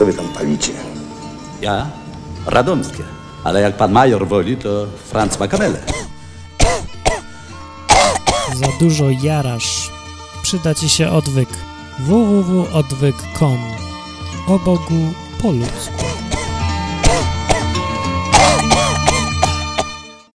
Co wy tam palicie? Ja? Radomskie. Ale jak pan major woli, to Franz Makamele. Za dużo jarasz. Przyda ci się odwyk. www.odwyk.com O Bogu po ludzku.